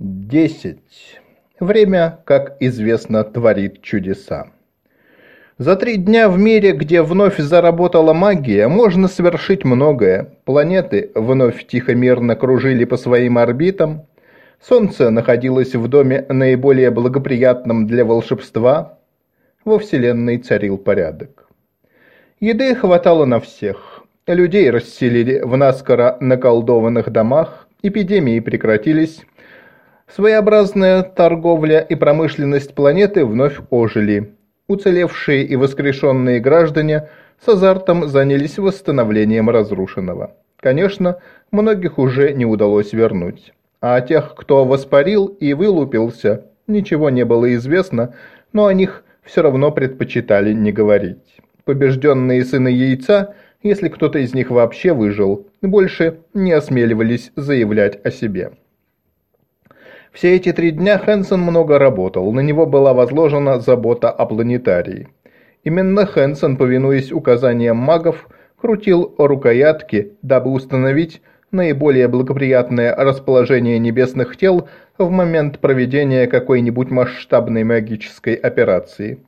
Десять. Время, как известно, творит чудеса. За три дня в мире, где вновь заработала магия, можно совершить многое. Планеты вновь тихо-мирно кружили по своим орбитам. Солнце находилось в доме наиболее благоприятном для волшебства. Во Вселенной царил порядок. Еды хватало на всех. Людей расселили в наскоро наколдованных домах, эпидемии прекратились, Своеобразная торговля и промышленность планеты вновь ожили. Уцелевшие и воскрешенные граждане с азартом занялись восстановлением разрушенного. Конечно, многих уже не удалось вернуть. А о тех, кто воспарил и вылупился, ничего не было известно, но о них все равно предпочитали не говорить. Побежденные сыны яйца, если кто-то из них вообще выжил, больше не осмеливались заявлять о себе. Все эти три дня Хэнсон много работал, на него была возложена забота о планетарии. Именно Хэнсон, повинуясь указаниям магов, крутил рукоятки, дабы установить наиболее благоприятное расположение небесных тел в момент проведения какой-нибудь масштабной магической операции.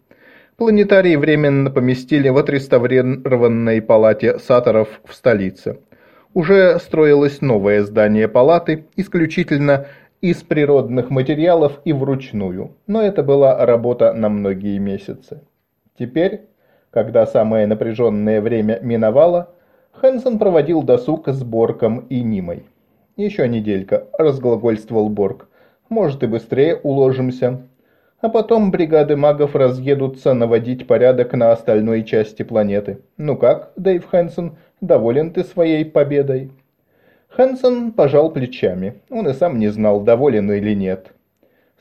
Планетарий временно поместили в отреставрированной палате саторов в столице. Уже строилось новое здание палаты, исключительно из природных материалов и вручную, но это была работа на многие месяцы. Теперь, когда самое напряженное время миновало, Хэнсон проводил досуг с Борком и Нимой. «Еще неделька», – разглагольствовал Борг. «Может и быстрее уложимся. А потом бригады магов разъедутся наводить порядок на остальной части планеты. Ну как, Дэйв Хэнсон, доволен ты своей победой?» Хэнсон пожал плечами. Он и сам не знал, доволен или нет.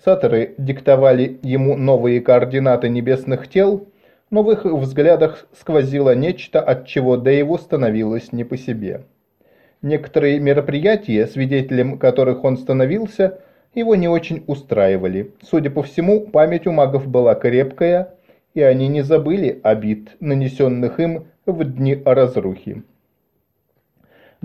Саторы диктовали ему новые координаты небесных тел, но в их взглядах сквозило нечто, от чего Дэйву становилось не по себе. Некоторые мероприятия, свидетелем которых он становился, его не очень устраивали. Судя по всему, память у магов была крепкая, и они не забыли обид, нанесенных им в дни разрухи.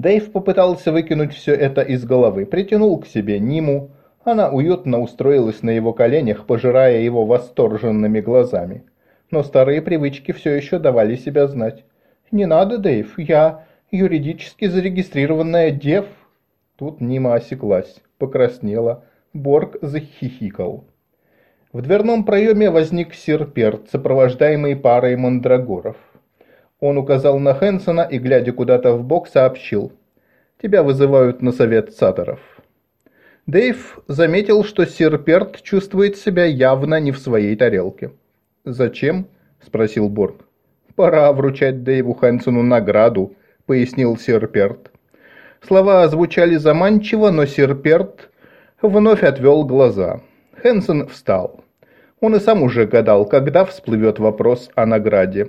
Дэйв попытался выкинуть все это из головы, притянул к себе Ниму. Она уютно устроилась на его коленях, пожирая его восторженными глазами. Но старые привычки все еще давали себя знать. «Не надо, Дэйв, я юридически зарегистрированная дев». Тут Нима осеклась, покраснела. Борг захихикал. В дверном проеме возник сир Перт, сопровождаемый парой мандрагоров. Он указал на Хэнсона и, глядя куда-то в бок, сообщил. «Тебя вызывают на совет саторов». Дэйв заметил, что сир Перт чувствует себя явно не в своей тарелке. «Зачем?» – спросил Борг. «Пора вручать Дэйву Хэнсону награду», – пояснил сир Перт. Слова звучали заманчиво, но сир Перт вновь отвел глаза. Хэнсон встал. Он и сам уже гадал, когда всплывет вопрос о награде.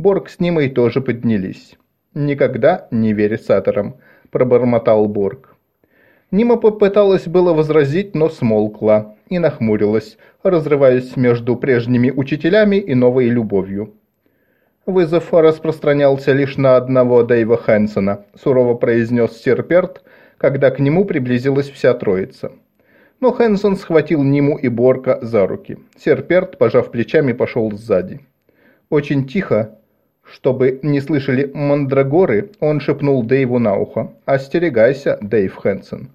Борг с Нимой тоже поднялись. «Никогда не верь саторам», – пробормотал Борг. Нима попыталась было возразить, но смолкла и нахмурилась, разрываясь между прежними учителями и новой любовью. «Вызов распространялся лишь на одного Дэйва Хэнсона», – сурово произнес Серперт, когда к нему приблизилась вся троица. Но Хэнсон схватил Ниму и Борка за руки. Серперт, пожав плечами, пошел сзади. Очень тихо, чтобы не слышали мандрагоры, он шепнул Дэйву на ухо. «Остерегайся, Дэйв Хэнсон».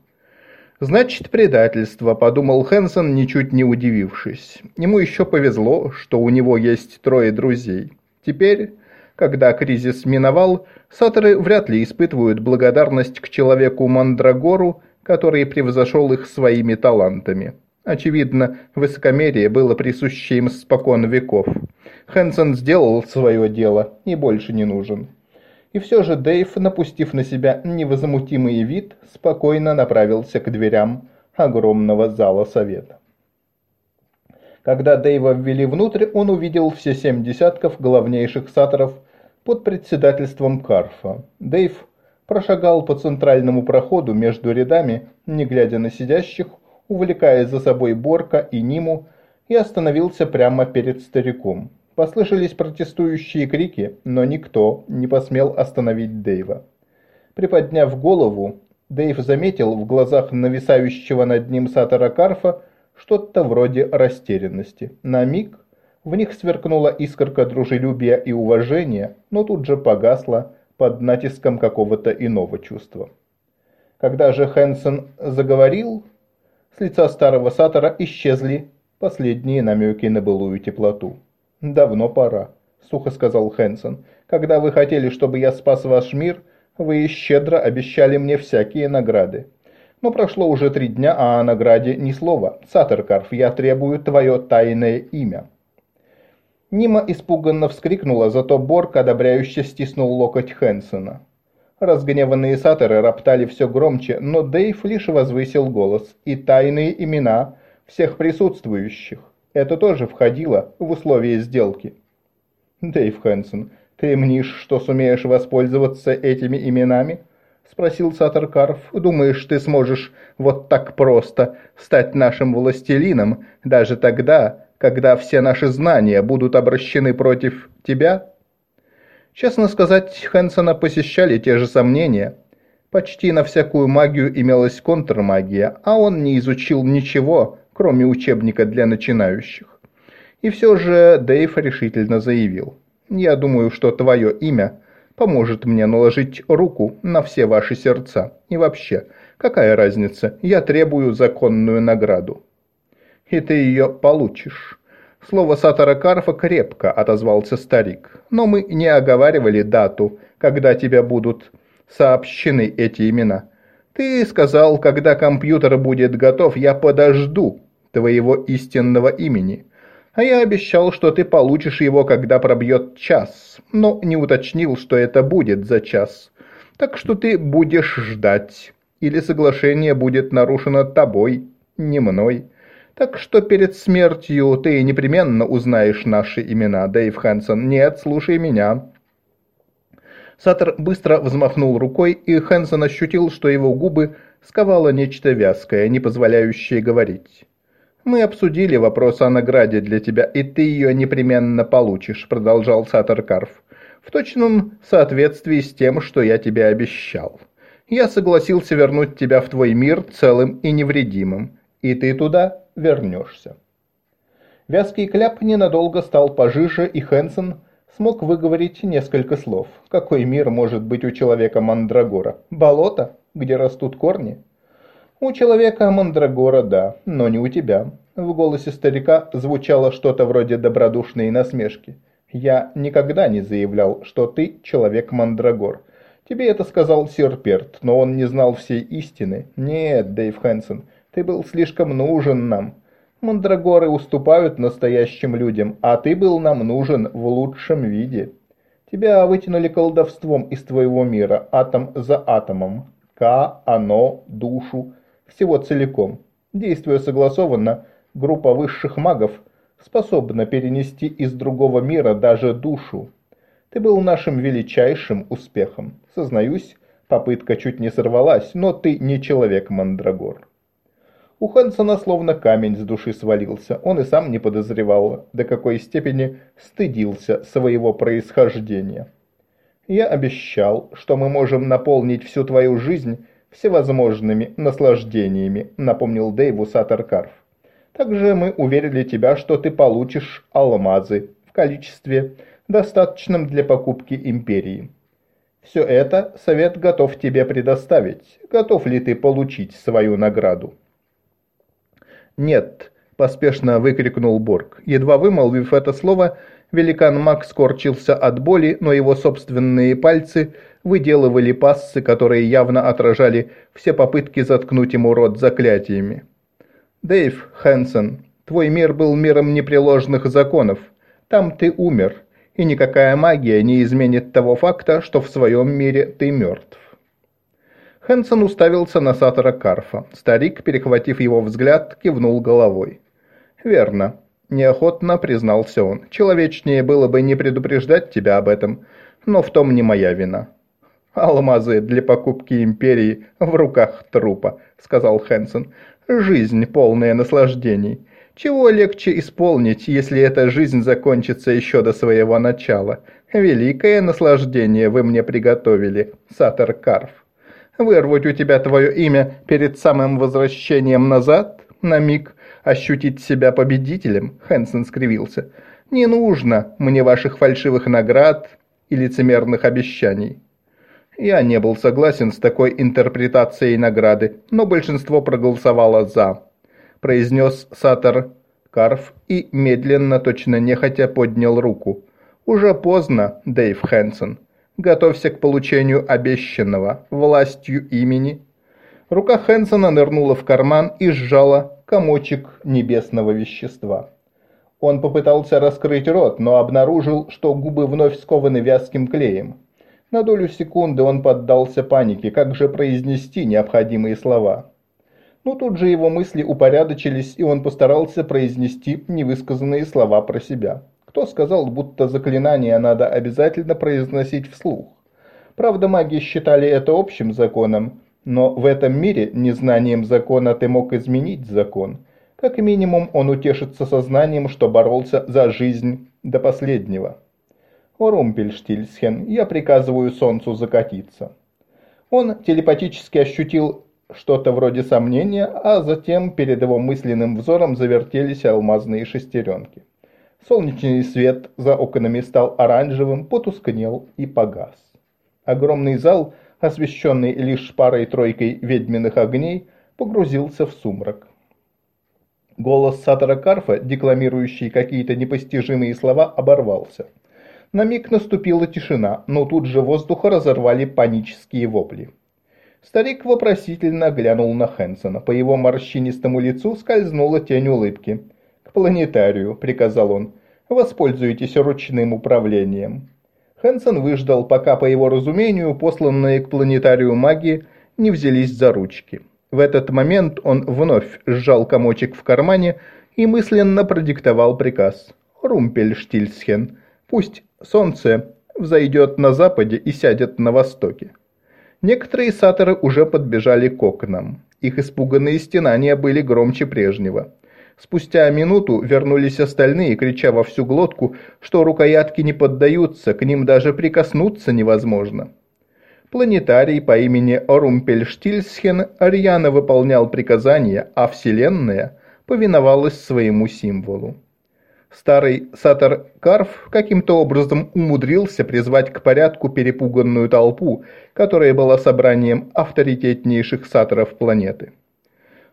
«Значит, предательство», – подумал Хэнсон, ничуть не удивившись. Ему еще повезло, что у него есть трое друзей. Теперь, когда кризис миновал, саторы вряд ли испытывают благодарность к человеку-мандрагору, который превзошел их своими талантами. Очевидно, высокомерие было присуще им спокон веков. Хэнсон сделал свое дело и больше не нужен. И все же Дэйв, напустив на себя невозмутимый вид, спокойно направился к дверям огромного зала совета. Когда Дэйва ввели внутрь, он увидел все семь десятков главнейших саторов под председательством Карфа. Дэйв прошагал по центральному проходу между рядами, не глядя на сидящих, увлекая за собой Борка и Ниму, и остановился прямо перед стариком. Послышались протестующие крики, но никто не посмел остановить Дэйва. Приподняв голову, Дэйв заметил в глазах нависающего над ним Сатора Карфа что-то вроде растерянности. На миг в них сверкнула искорка дружелюбия и уважения, но тут же погасла под натиском какого-то иного чувства. Когда же Хэнсон заговорил, с лица старого Сатора исчезли последние намеки на былую теплоту. «Давно пора», — сухо сказал Хэнсон. «Когда вы хотели, чтобы я спас ваш мир, вы щедро обещали мне всякие награды. Но прошло уже три дня, а о награде ни слова. Сатеркарф, я требую твое тайное имя». Нима испуганно вскрикнула, зато Борг одобряюще стиснул локоть Хэнсона. Разгневанные сатеры роптали все громче, но Дейв лишь возвысил голос. И тайные имена всех присутствующих. Это тоже входило в условия сделки. Дейв Хэнсон, ты мнишь, что сумеешь воспользоваться этими именами? Спросил Сатор Карф. Думаешь, ты сможешь вот так просто стать нашим властелином, даже тогда, когда все наши знания будут обращены против тебя? Честно сказать, Хэнсона посещали те же сомнения. Почти на всякую магию имелась контрмагия, а он не изучил ничего, кроме учебника для начинающих. И все же Дэйв решительно заявил. «Я думаю, что твое имя поможет мне наложить руку на все ваши сердца. И вообще, какая разница, я требую законную награду». «И ты ее получишь». Слово Сатора Карфа крепко отозвался старик. «Но мы не оговаривали дату, когда тебе будут сообщены эти имена. Ты сказал, когда компьютер будет готов, я подожду твоего истинного имени. А я обещал, что ты получишь его, когда пробьет час, но не уточнил, что это будет за час. Так что ты будешь ждать, или соглашение будет нарушено тобой, не мной. Так что перед смертью ты непременно узнаешь наши имена, Дэйв Хэнсон. Нет, слушай меня». Саттер быстро взмахнул рукой, и Хэнсон ощутил, что его губы сковало нечто вязкое, не позволяющее говорить. «Мы обсудили вопрос о награде для тебя, и ты ее непременно получишь», — продолжал Саттер Карф. «В точном соответствии с тем, что я тебе обещал. Я согласился вернуть тебя в твой мир целым и невредимым, и ты туда вернешься». Вязкий кляп ненадолго стал пожиже, и Хэнсон смог выговорить несколько слов. Какой мир может быть у человека Мандрагора? Болото, где растут корни? «У человека Мандрагора, да, но не у тебя». В голосе старика звучало что-то вроде добродушной насмешки. «Я никогда не заявлял, что ты человек-мандрагор. Тебе это сказал сир Перт, но он не знал всей истины. Нет, Дэйв Хэнсон, ты был слишком нужен нам. Мандрагоры уступают настоящим людям, а ты был нам нужен в лучшем виде. Тебя вытянули колдовством из твоего мира, атом за атомом. К, оно, душу, всего целиком. Действуя согласованно, группа высших магов способна перенести из другого мира даже душу. Ты был нашим величайшим успехом. Сознаюсь, попытка чуть не сорвалась, но ты не человек-мандрагор. У Хансона словно камень с души свалился. Он и сам не подозревал, до какой степени стыдился своего происхождения. «Я обещал, что мы можем наполнить всю твою жизнь всевозможными наслаждениями», напомнил Дэйву Сатаркарф. «Также мы уверили тебя, что ты получишь алмазы в количестве, достаточном для покупки империи. Все это совет готов тебе предоставить. Готов ли ты получить свою награду?» «Нет», – поспешно выкрикнул Борг. Едва вымолвив это слово, великан Мак скорчился от боли, но его собственные пальцы выделывали пассы, которые явно отражали все попытки заткнуть ему рот заклятиями. «Дэйв Хэнсон, твой мир был миром непреложных законов. Там ты умер, и никакая магия не изменит того факта, что в своем мире ты мертв». Хэнсон уставился на Сатора Карфа. Старик, перехватив его взгляд, кивнул головой. «Верно», – неохотно признался он. «Человечнее было бы не предупреждать тебя об этом, но в том не моя вина. «Алмазы для покупки империи в руках трупа», — сказал Хэнсон. «Жизнь, полная наслаждений. Чего легче исполнить, если эта жизнь закончится еще до своего начала? Великое наслаждение вы мне приготовили, Сатор Карф. Вырвать у тебя твое имя перед самым возвращением назад? На миг ощутить себя победителем?» Хэнсон скривился. «Не нужно мне ваших фальшивых наград и лицемерных обещаний». Я не был согласен с такой интерпретацией награды, но большинство проголосовало «за», произнес Сатор Карф и медленно, точно нехотя, поднял руку. «Уже поздно, Дэйв Хэнсон. Готовься к получению обещанного властью имени». Рука Хэнсона нырнула в карман и сжала комочек небесного вещества. Он попытался раскрыть рот, но обнаружил, что губы вновь скованы вязким клеем. На долю секунды он поддался панике, как же произнести необходимые слова. Но тут же его мысли упорядочились, и он постарался произнести невысказанные слова про себя. Кто сказал, будто заклинание надо обязательно произносить вслух? Правда, маги считали это общим законом, но в этом мире незнанием закона ты мог изменить закон. Как минимум он утешится сознанием, что боролся за жизнь до последнего. «О, Румпельштильсхен, я приказываю солнцу закатиться». Он телепатически ощутил что-то вроде сомнения, а затем перед его мысленным взором завертелись алмазные шестеренки. Солнечный свет за окнами стал оранжевым, потускнел и погас. Огромный зал, освещенный лишь парой-тройкой ведьминых огней, погрузился в сумрак. Голос Сатора Карфа, декламирующий какие-то непостижимые слова, оборвался. На миг наступила тишина, но тут же воздух разорвали панические вопли. Старик вопросительно глянул на Хэнсона. По его морщинистому лицу скользнула тень улыбки. «К планетарию», — приказал он. «Воспользуйтесь ручным управлением». Хэнсон выждал, пока, по его разумению, посланные к планетарию маги не взялись за ручки. В этот момент он вновь сжал комочек в кармане и мысленно продиктовал приказ. «Румпельштильсхен, пусть солнце взойдет на западе и сядет на востоке». Некоторые саторы уже подбежали к окнам. Их испуганные стенания были громче прежнего. Спустя минуту вернулись остальные, крича во всю глотку, что рукоятки не поддаются, к ним даже прикоснуться невозможно. Планетарий по имени Орумпельштильсхен рьяно выполнял приказания, а Вселенная повиновалась своему символу. Старый Сатор Карф каким-то образом умудрился призвать к порядку перепуганную толпу, которая была собранием авторитетнейших саторов планеты.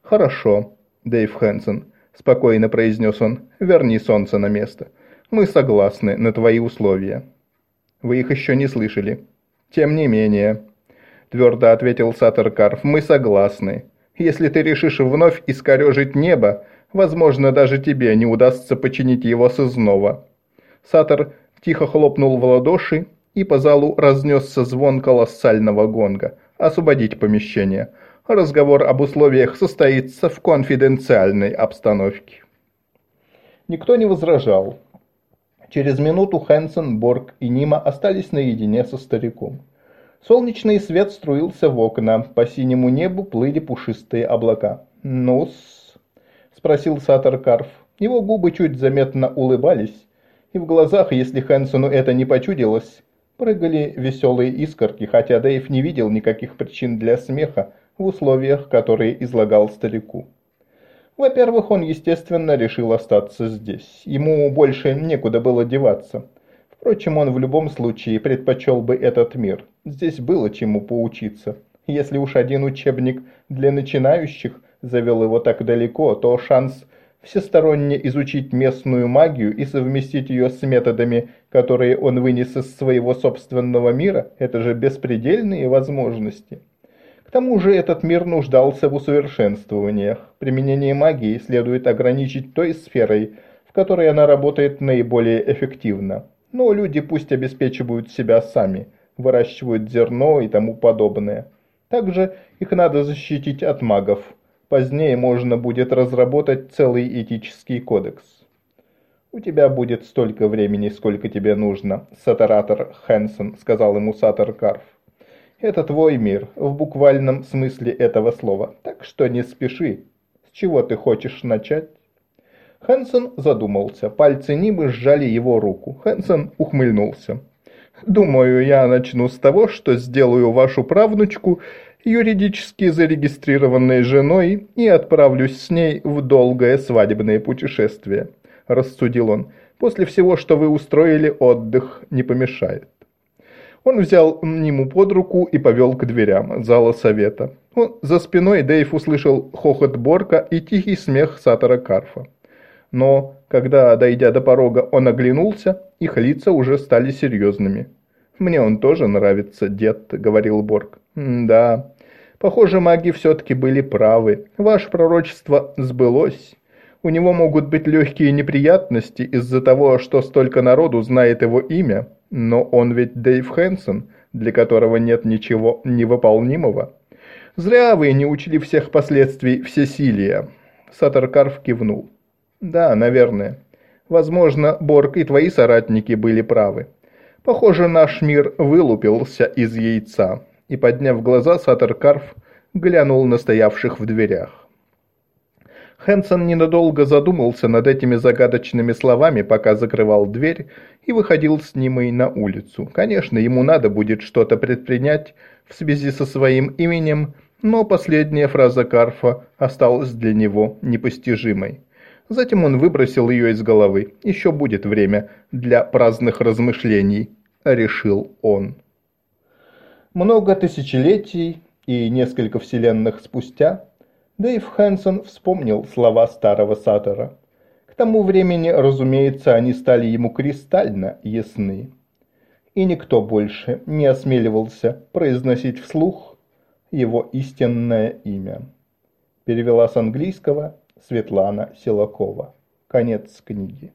«Хорошо, Дэйв Хэнсон», – спокойно произнес он, – «верни солнце на место. Мы согласны на твои условия». «Вы их еще не слышали». «Тем не менее», – твердо ответил Сатор Карф, – «мы согласны. Если ты решишь вновь искорежить небо, Возможно, даже тебе не удастся починить его снова. Сатор тихо хлопнул в ладоши, и по залу разнесся звон колоссального гонга. «Освободить помещение. Разговор об условиях состоится в конфиденциальной обстановке». Никто не возражал. Через минуту Хэнсон, Борг и Нима остались наедине со стариком. Солнечный свет струился в окна, по синему небу плыли пушистые облака. «Ну-с», спросил Сатор Карф. Его губы чуть заметно улыбались, и в глазах, если Хэнсону это не почудилось, прыгали веселые искорки, хотя Дэйв не видел никаких причин для смеха в условиях, которые излагал старику. Во-первых, он, естественно, решил остаться здесь. Ему больше некуда было деваться. Впрочем, он в любом случае предпочел бы этот мир. Здесь было чему поучиться. Если уж один учебник для начинающих – завел его так далеко, то шанс всесторонне изучить местную магию и совместить ее с методами, которые он вынес из своего собственного мира, это же беспредельные возможности. Тому же этот мир нуждался в усовершенствованиях. Применение магии следует ограничить той сферой, в которой она работает наиболее эффективно. Но люди пусть обеспечивают себя сами, выращивают зерно и тому подобное. Также их надо защитить от магов, Позднее можно будет разработать целый этический кодекс. «У тебя будет столько времени, сколько тебе нужно, сатаратор Хэнсон», — сказал ему Сатор Карф. «Это твой мир, в буквальном смысле этого слова, так что не спеши. С чего ты хочешь начать?» Хэнсон задумался, пальцы Нибы сжали его руку. Хэнсон ухмыльнулся. «Думаю, я начну с того, что сделаю вашу правнучку юридически зарегистрированной женой и отправлюсь с ней в долгое свадебное путешествие», – рассудил он. «После всего, что вы устроили, отдых не помешает». Он взял Ниму под руку и повел к дверям зала совета. За спиной Дэйв услышал хохот Борка и тихий смех Сатора Карфа. Но, когда, дойдя до порога, он оглянулся, их лица уже стали серьезными. «Мне он тоже нравится, дед», — говорил Борг. «Да, похоже, маги все-таки были правы. Ваше пророчество сбылось. У него могут быть легкие неприятности из-за того, что столько народу знает его имя, но он ведь Дэйв Хэнсон, для которого нет ничего невыполнимого. Зря вы не учили всех последствий всесилия». Сатаркарф кивнул. «Да, наверное. Возможно, Борг и твои соратники были правы. Похоже, наш мир вылупился из яйца». И, подняв глаза, Сатаркарф глянул на стоявших в дверях. Хэнсон ненадолго задумался над этими загадочными словами, пока закрывал дверь и выходил с Нимой на улицу. Конечно, ему надо будет что-то предпринять в связи со своим именем, но последняя фраза Карфа осталась для него непостижимой. Затем он выбросил ее из головы. Еще будет время для праздных размышлений, решил он. Много тысячелетий и несколько вселенных спустя Дэйв Хэнсон вспомнил слова старого Сатора. К тому времени, разумеется, они стали ему кристально ясны. И никто больше не осмеливался произносить вслух его истинное имя. Перевела с английского Светлана Силакова. Конец книги.